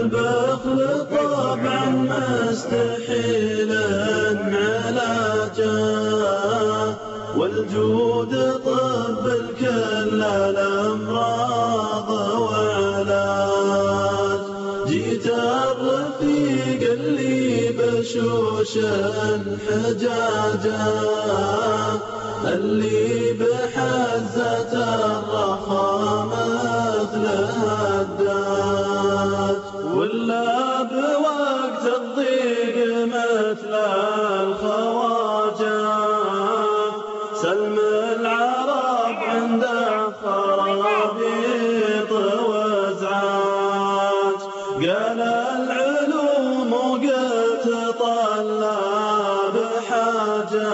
البخل طبعا مستحيل علاجه. والجود طب الكل الأمراض وعلاج. جيت الرفيق اللي بشوش حجاجة. اللي الخواجة. سلم العرب عند خرابيط وازعاج قال العلوم وقلت طلاب حاجة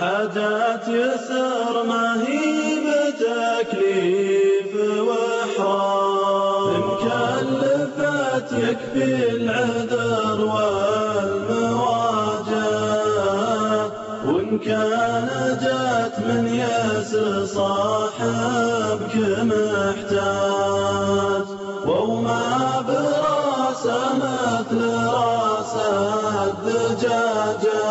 حاجات يسر ما هي بتكليف وإحراج مكلفات يكفي العذر وإن كان جات من ياس صاحبك محتاج وما براسه مثل رأس الدجاجة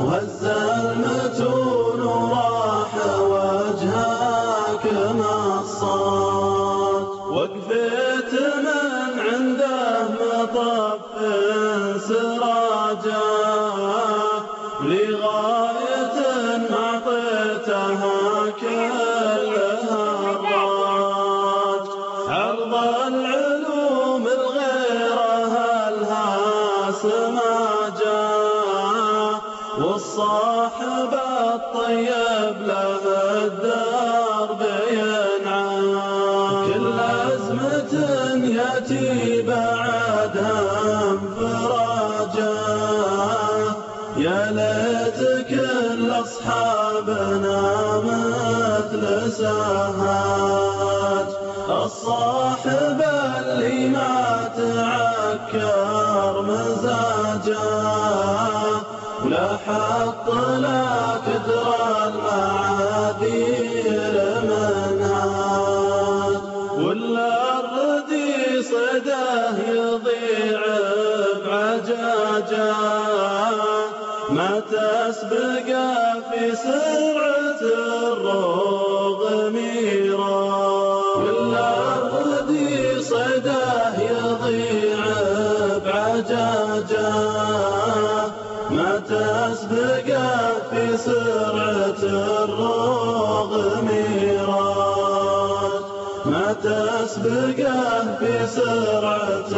وهز المتون وراح وجهك نصات وقفت من عنده مطف سراجه كلها عرض العلوم والصاحب الطيب له الدرب ينعم كل أزمة يأتي بعدها انفراجه يا أصحابنا مثل سهاج الصاحب اللي ما تعكر مزاجه ولا حط لا كدر المعاذير منهاج ولا الردي صده يضيع بعجاجه. ما تسبق في سرعة الروغ ميرا. ولا الردي صده يضيع بعجاجه ما تسبق في سرعة الروغ ميراج ما تسبق في سرعة